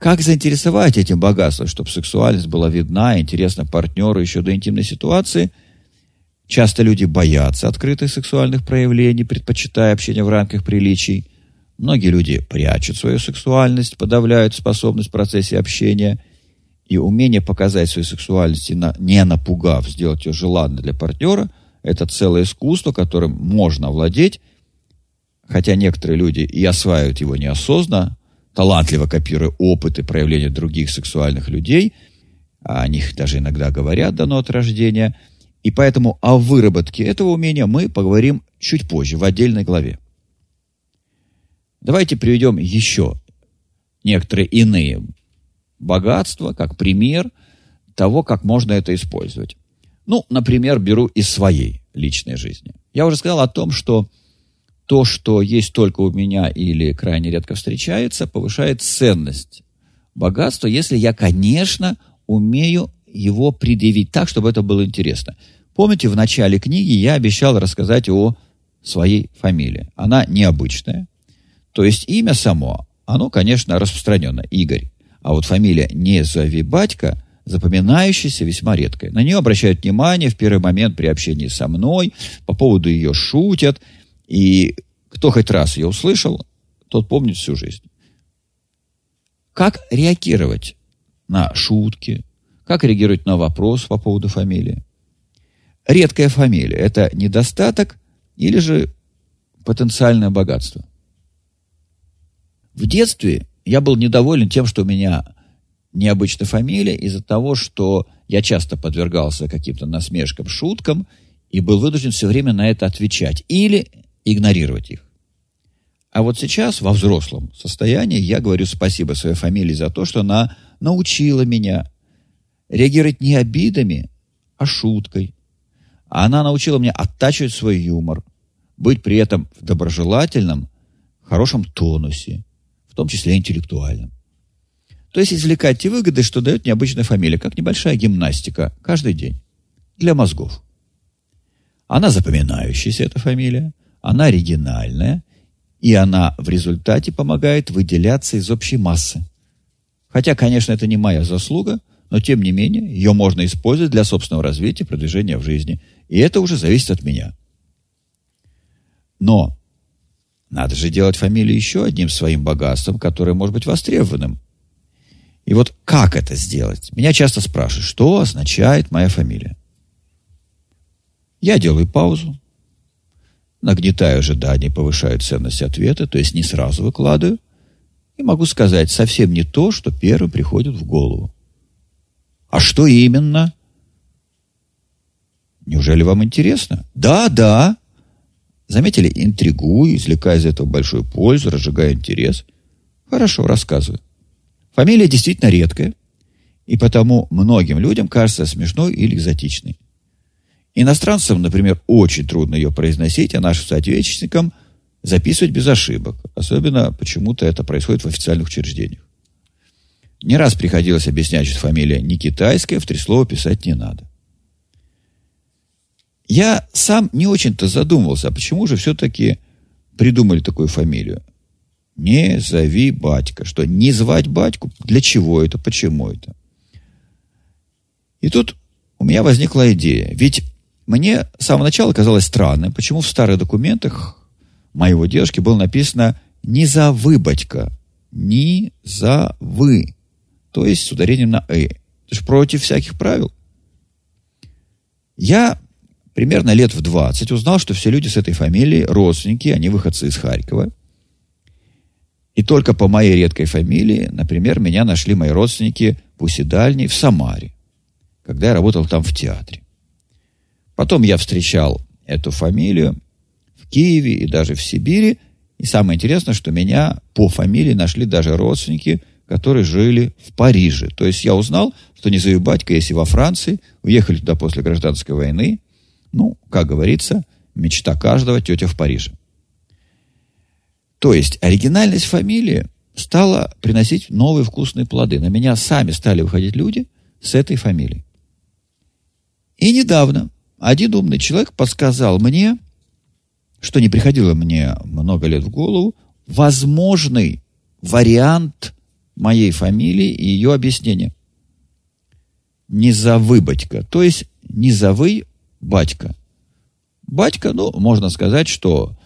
Как заинтересовать этим богатством, чтобы сексуальность была видна, интересна партнеру еще до интимной ситуации? Часто люди боятся открытых сексуальных проявлений, предпочитая общение в рамках приличий. Многие люди прячут свою сексуальность, подавляют способность в процессе общения. И умение показать свою сексуальность, не напугав, сделать ее желанной для партнера, это целое искусство, которым можно владеть, хотя некоторые люди и осваивают его неосознанно, талантливо копируя опыт и проявления других сексуальных людей, а о них даже иногда говорят дано от рождения, и поэтому о выработке этого умения мы поговорим чуть позже, в отдельной главе. Давайте приведем еще некоторые иные богатства, как пример того, как можно это использовать. Ну, например, беру из своей личной жизни. Я уже сказал о том, что то, что есть только у меня или крайне редко встречается, повышает ценность богатства, если я, конечно, умею его предъявить так, чтобы это было интересно. Помните, в начале книги я обещал рассказать о своей фамилии. Она необычная. То есть имя само, оно, конечно, распространено, Игорь. А вот фамилия «Не зови батька» запоминающаяся, весьма редкая. На нее обращают внимание в первый момент при общении со мной, по поводу ее шутят – и кто хоть раз ее услышал, тот помнит всю жизнь. Как реагировать на шутки? Как реагировать на вопрос по поводу фамилии? Редкая фамилия – это недостаток или же потенциальное богатство? В детстве я был недоволен тем, что у меня необычная фамилия из-за того, что я часто подвергался каким-то насмешкам, шуткам и был вынужден все время на это отвечать. Или игнорировать их. А вот сейчас, во взрослом состоянии, я говорю спасибо своей фамилии за то, что она научила меня реагировать не обидами, а шуткой. Она научила меня оттачивать свой юмор, быть при этом в доброжелательном, хорошем тонусе, в том числе интеллектуальном. То есть извлекать те выгоды, что дает необычная фамилия, как небольшая гимнастика каждый день для мозгов. Она запоминающаяся, эта фамилия она оригинальная, и она в результате помогает выделяться из общей массы. Хотя, конечно, это не моя заслуга, но тем не менее ее можно использовать для собственного развития, продвижения в жизни. И это уже зависит от меня. Но надо же делать фамилию еще одним своим богатством, которое может быть востребованным. И вот как это сделать? Меня часто спрашивают, что означает моя фамилия. Я делаю паузу, нагнетаю ожидания, повышаю ценность ответа, то есть не сразу выкладываю, и могу сказать совсем не то, что первым приходит в голову. А что именно? Неужели вам интересно? Да, да. Заметили, интригую, извлекая из этого большую пользу, разжигая интерес. Хорошо, рассказываю. Фамилия действительно редкая, и потому многим людям кажется смешной или экзотичной. Иностранцам, например, очень трудно ее произносить, а нашим соотечественникам записывать без ошибок. Особенно почему-то это происходит в официальных учреждениях. Не раз приходилось объяснять, что фамилия не китайская, в три слова писать не надо. Я сам не очень-то задумывался, а почему же все-таки придумали такую фамилию? Не зови батька. Что, не звать батьку? Для чего это? Почему это? И тут у меня возникла идея. Ведь мне с самого начала казалось странным, почему в старых документах моего дедушки было написано «не за вы, батька», «не за вы», то есть с ударением на «э». То есть против всяких правил. Я примерно лет в 20 узнал, что все люди с этой фамилией родственники, они выходцы из Харькова. И только по моей редкой фамилии, например, меня нашли мои родственники в Уседальне в Самаре, когда я работал там в театре. Потом я встречал эту фамилию в Киеве и даже в Сибири. И самое интересное, что меня по фамилии нашли даже родственники, которые жили в Париже. То есть я узнал, что Низовый батька есть и во Франции, уехали туда после гражданской войны. Ну, как говорится, мечта каждого тетя в Париже. То есть оригинальность фамилии стала приносить новые вкусные плоды. На меня сами стали выходить люди с этой фамилией. И недавно один умный человек подсказал мне, что не приходило мне много лет в голову, возможный вариант моей фамилии и ее объяснение. Низовы батька, то есть низовый батька. Батька, ну, можно сказать, что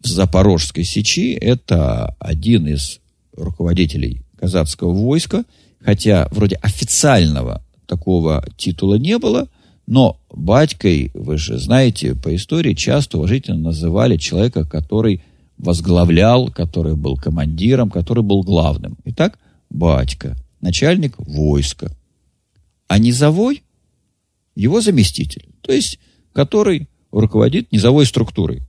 в Запорожской сечи это один из руководителей казацкого войска, хотя вроде официального такого титула не было, но батькой, вы же знаете, по истории часто уважительно называли человека, который возглавлял, который был командиром, который был главным. Итак, батька, начальник войска. А низовой – его заместитель, то есть который руководит низовой структурой.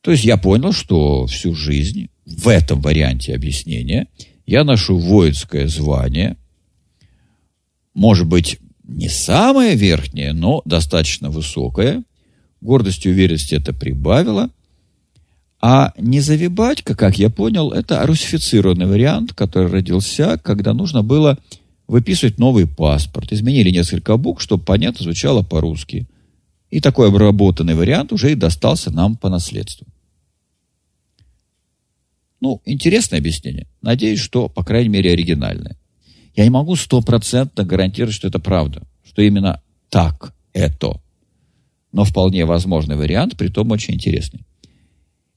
То есть я понял, что всю жизнь в этом варианте объяснения я ношу воинское звание, может быть, не самое верхнее, но достаточно высокое. Гордость и уверенность это прибавило. А незавибатька, как я понял, это русифицированный вариант, который родился, когда нужно было выписывать новый паспорт. Изменили несколько букв, чтобы понятно звучало по-русски. И такой обработанный вариант уже и достался нам по наследству. Ну, интересное объяснение. Надеюсь, что, по крайней мере, оригинальное. Я не могу стопроцентно гарантировать, что это правда, что именно так это. Но вполне возможный вариант, при том очень интересный.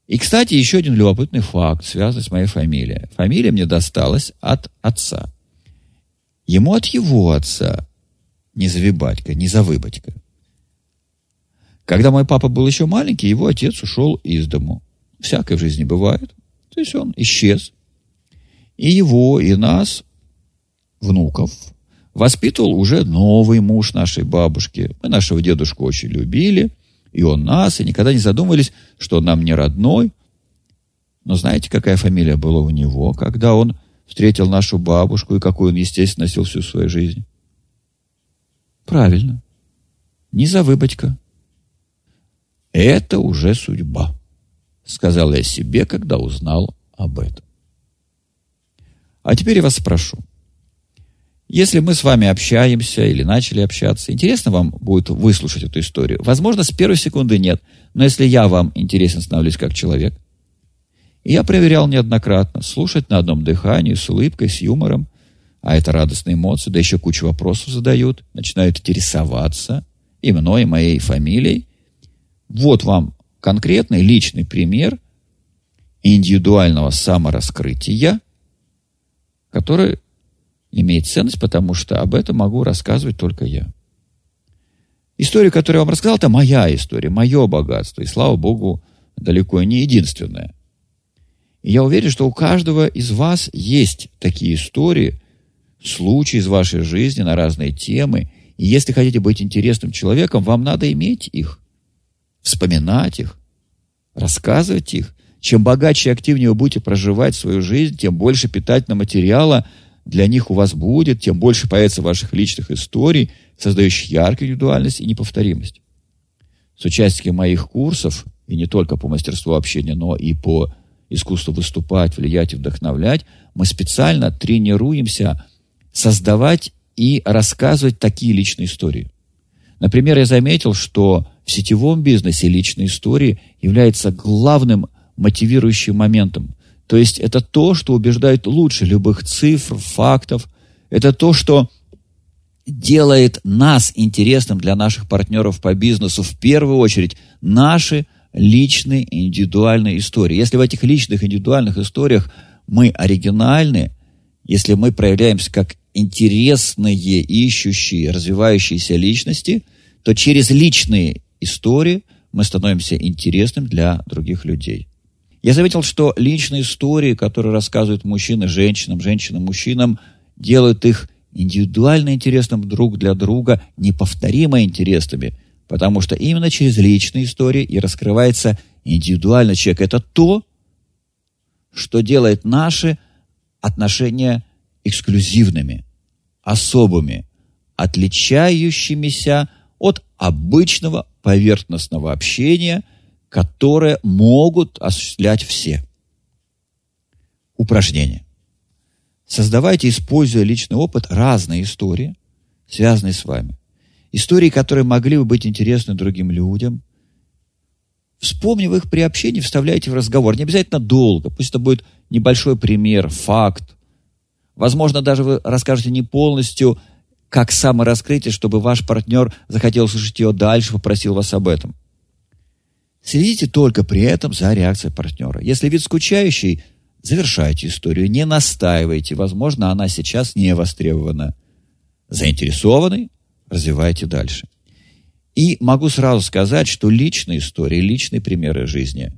И, кстати, еще один любопытный факт, связанный с моей фамилией. Фамилия мне досталась от отца. Ему от его отца не завибатька, не завыбатька. Когда мой папа был еще маленький, его отец ушел из дому. Всякое в жизни бывает. То есть он исчез. И его, и нас, внуков, воспитывал уже новый муж нашей бабушки. Мы нашего дедушку очень любили, и он нас, и никогда не задумывались, что он нам не родной. Но знаете, какая фамилия была у него, когда он встретил нашу бабушку, и какую он, естественно, носил всю свою жизнь? Правильно. Низовыбочка. Это уже судьба, сказал я себе, когда узнал об этом. А теперь я вас спрошу. Если мы с вами общаемся или начали общаться, интересно вам будет выслушать эту историю? Возможно, с первой секунды нет, но если я вам интересен становлюсь как человек, я проверял неоднократно, слушать на одном дыхании, с улыбкой, с юмором, а это радостные эмоции, да еще кучу вопросов задают, начинают интересоваться и мной, и моей фамилией. Вот вам конкретный личный пример индивидуального самораскрытия, который имеет ценность, потому что об этом могу рассказывать только я. История, которую я вам рассказал, это моя история, мое богатство. И, слава Богу, далеко не единственное. И я уверен, что у каждого из вас есть такие истории, случаи из вашей жизни на разные темы. И если хотите быть интересным человеком, вам надо иметь их, вспоминать их, рассказывать их. Чем богаче и активнее вы будете проживать свою жизнь, тем больше питательного материала – для них у вас будет, тем больше появится ваших личных историй, создающих яркую индивидуальность и неповторимость. С участием моих курсов, и не только по мастерству общения, но и по искусству выступать, влиять и вдохновлять, мы специально тренируемся создавать и рассказывать такие личные истории. Например, я заметил, что в сетевом бизнесе личные истории являются главным мотивирующим моментом. То есть это то, что убеждает лучше любых цифр, фактов. Это то, что делает нас интересным для наших партнеров по бизнесу в первую очередь наши личные индивидуальные истории. Если в этих личных индивидуальных историях мы оригинальны, если мы проявляемся как интересные, ищущие, развивающиеся личности, то через личные истории мы становимся интересным для других людей. Я заметил, что личные истории, которые рассказывают мужчины женщинам, женщины мужчинам, делают их индивидуально интересным друг для друга, неповторимо интересными, потому что именно через личные истории и раскрывается индивидуальный человек. Это то, что делает наши отношения эксклюзивными, особыми, отличающимися от обычного поверхностного общения – которые могут осуществлять все. Упражнение. Создавайте, используя личный опыт, разные истории, связанные с вами. Истории, которые могли бы быть интересны другим людям. Вспомнив их при общении, вставляйте в разговор. Не обязательно долго. Пусть это будет небольшой пример, факт, Возможно, даже вы расскажете не полностью, как самораскрытие, чтобы ваш партнер захотел слушать ее дальше, попросил вас об этом. Следите только при этом за реакцией партнера. Если вид скучающий, завершайте историю, не настаивайте. Возможно, она сейчас не востребована. Заинтересованный, развивайте дальше. И могу сразу сказать, что личные истории, личные примеры жизни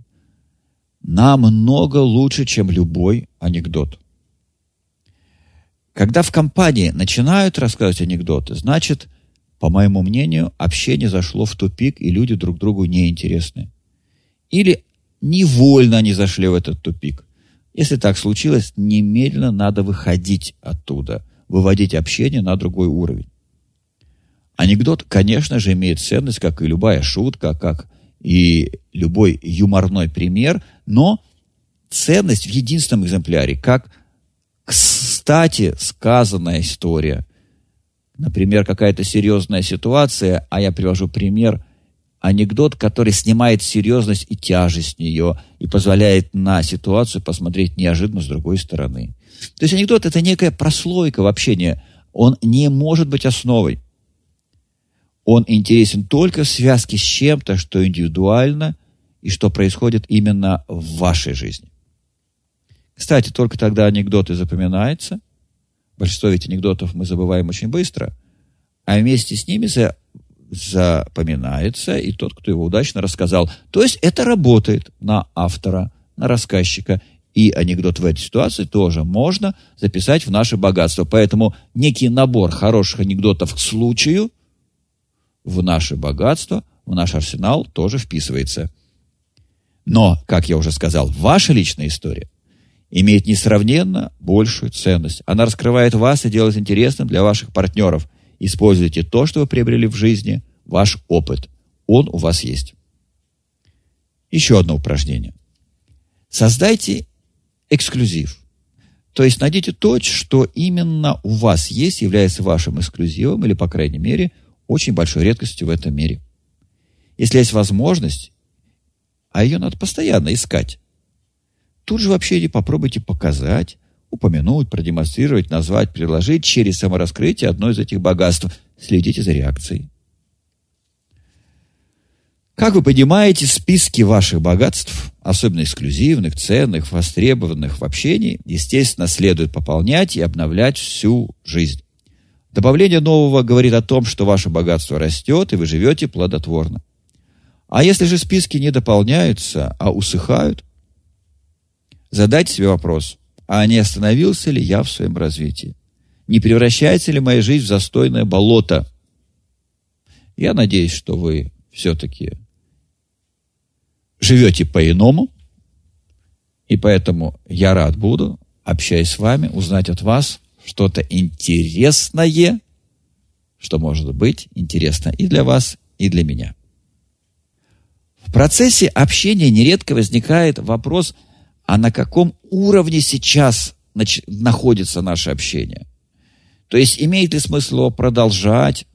намного лучше, чем любой анекдот. Когда в компании начинают рассказывать анекдоты, значит, по моему мнению, общение зашло в тупик, и люди друг другу неинтересны. Или невольно они зашли в этот тупик. Если так случилось, немедленно надо выходить оттуда, выводить общение на другой уровень. Анекдот, конечно же, имеет ценность, как и любая шутка, как и любой юморной пример, но ценность в единственном экземпляре, как кстати, сказанная история. Например, какая-то серьезная ситуация, а я привожу пример, анекдот, который снимает серьезность и тяжесть нее и позволяет на ситуацию посмотреть неожиданно с другой стороны. То есть анекдот – это некая прослойка в общении. Он не может быть основой. Он интересен только в связке с чем-то, что индивидуально и что происходит именно в вашей жизни. Кстати, только тогда анекдоты запоминаются. Большинство ведь анекдотов мы забываем очень быстро. А вместе с ними запоминается и тот, кто его удачно рассказал. То есть это работает на автора, на рассказчика. И анекдот в этой ситуации тоже можно записать в наше богатство. Поэтому некий набор хороших анекдотов к случаю в наше богатство, в наш арсенал тоже вписывается. Но, как я уже сказал, ваша личная история имеет несравненно большую ценность. Она раскрывает вас и делает интересным для ваших партнеров. Используйте то, что вы приобрели в жизни, ваш опыт. Он у вас есть. Еще одно упражнение. Создайте эксклюзив. То есть найдите то, что именно у вас есть, является вашим эксклюзивом или, по крайней мере, очень большой редкостью в этом мире. Если есть возможность, а ее надо постоянно искать, Тут же вообще попробуйте показать, упомянуть, продемонстрировать, назвать, предложить через самораскрытие одно из этих богатств. Следите за реакцией. Как вы понимаете, списки ваших богатств, особенно эксклюзивных, ценных, востребованных в общении, естественно, следует пополнять и обновлять всю жизнь. Добавление нового говорит о том, что ваше богатство растет, и вы живете плодотворно. А если же списки не дополняются, а усыхают, Задайте себе вопрос, а не остановился ли я в своем развитии? Не превращается ли моя жизнь в застойное болото? Я надеюсь, что вы все-таки живете по-иному, и поэтому я рад буду, общаясь с вами, узнать от вас что-то интересное, что может быть интересно и для вас, и для меня. В процессе общения нередко возникает вопрос – а на каком уровне сейчас находится наше общение. То есть имеет ли смысл его продолжать,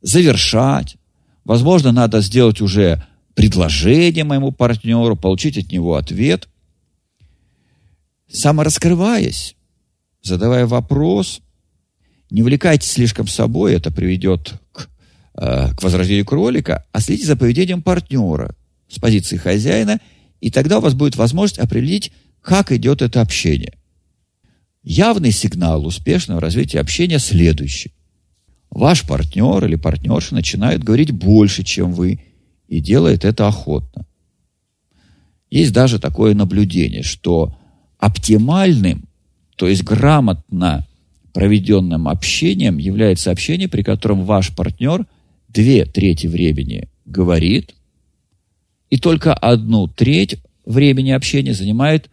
завершать. Возможно, надо сделать уже предложение моему партнеру, получить от него ответ. Самораскрываясь, задавая вопрос, не увлекайтесь слишком собой, это приведет к, э, к возрождению кролика, а следите за поведением партнера с позиции хозяина – и тогда у вас будет возможность определить, как идет это общение. Явный сигнал успешного развития общения следующий. Ваш партнер или партнерша начинают говорить больше, чем вы, и делает это охотно. Есть даже такое наблюдение, что оптимальным, то есть грамотно проведенным общением является общение, при котором ваш партнер две трети времени говорит, и только одну треть времени общения занимает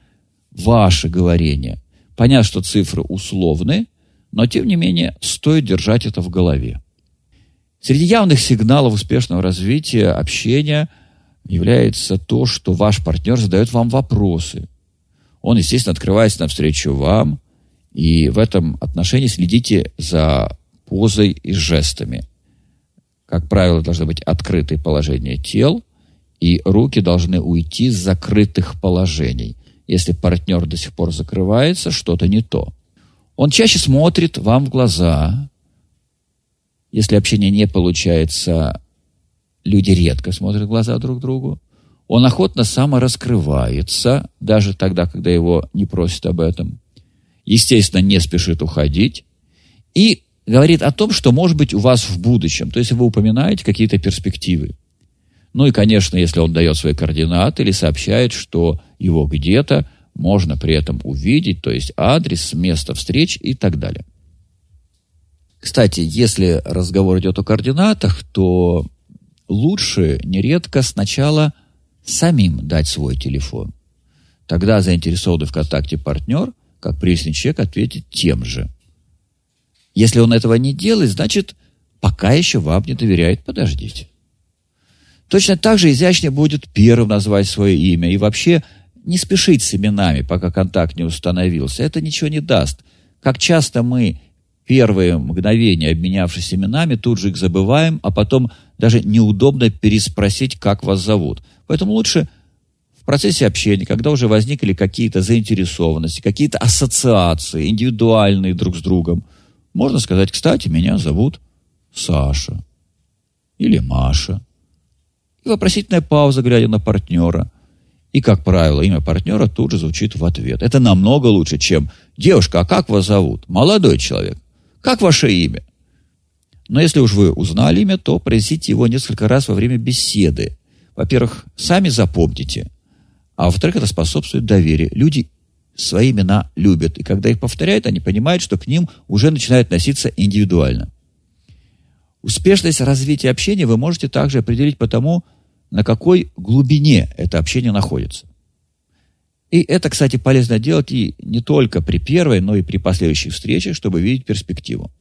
ваше говорение. Понятно, что цифры условны, но тем не менее стоит держать это в голове. Среди явных сигналов успешного развития общения является то, что ваш партнер задает вам вопросы. Он, естественно, открывается навстречу вам, и в этом отношении следите за позой и жестами. Как правило, должно быть открытое положение тел – и руки должны уйти с закрытых положений. Если партнер до сих пор закрывается, что-то не то. Он чаще смотрит вам в глаза. Если общение не получается, люди редко смотрят в глаза друг другу. Он охотно самораскрывается, даже тогда, когда его не просят об этом. Естественно, не спешит уходить. И говорит о том, что может быть у вас в будущем. То есть вы упоминаете какие-то перспективы. Ну и, конечно, если он дает свои координаты или сообщает, что его где-то можно при этом увидеть, то есть адрес, место встреч и так далее. Кстати, если разговор идет о координатах, то лучше нередко сначала самим дать свой телефон. Тогда заинтересованный в контакте партнер, как приличный человек, ответит тем же. Если он этого не делает, значит, пока еще вам не доверяет, подождите. Точно так же изящнее будет первым назвать свое имя и вообще не спешить с именами, пока контакт не установился. Это ничего не даст. Как часто мы первые мгновения, обменявшись именами, тут же их забываем, а потом даже неудобно переспросить, как вас зовут. Поэтому лучше в процессе общения, когда уже возникли какие-то заинтересованности, какие-то ассоциации, индивидуальные друг с другом, можно сказать, кстати, меня зовут Саша или Маша. И вопросительная пауза, глядя на партнера. И, как правило, имя партнера тут же звучит в ответ. Это намного лучше, чем «Девушка, а как вас зовут?» «Молодой человек». «Как ваше имя?» Но если уж вы узнали имя, то произнесите его несколько раз во время беседы. Во-первых, сами запомните, а во-вторых, это способствует доверию. Люди свои имена любят. И когда их повторяют, они понимают, что к ним уже начинают носиться индивидуально. Успешность развития общения вы можете также определить по тому, на какой глубине это общение находится. И это, кстати, полезно делать и не только при первой, но и при последующих встречах, чтобы видеть перспективу.